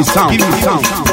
me sound. Give me sound.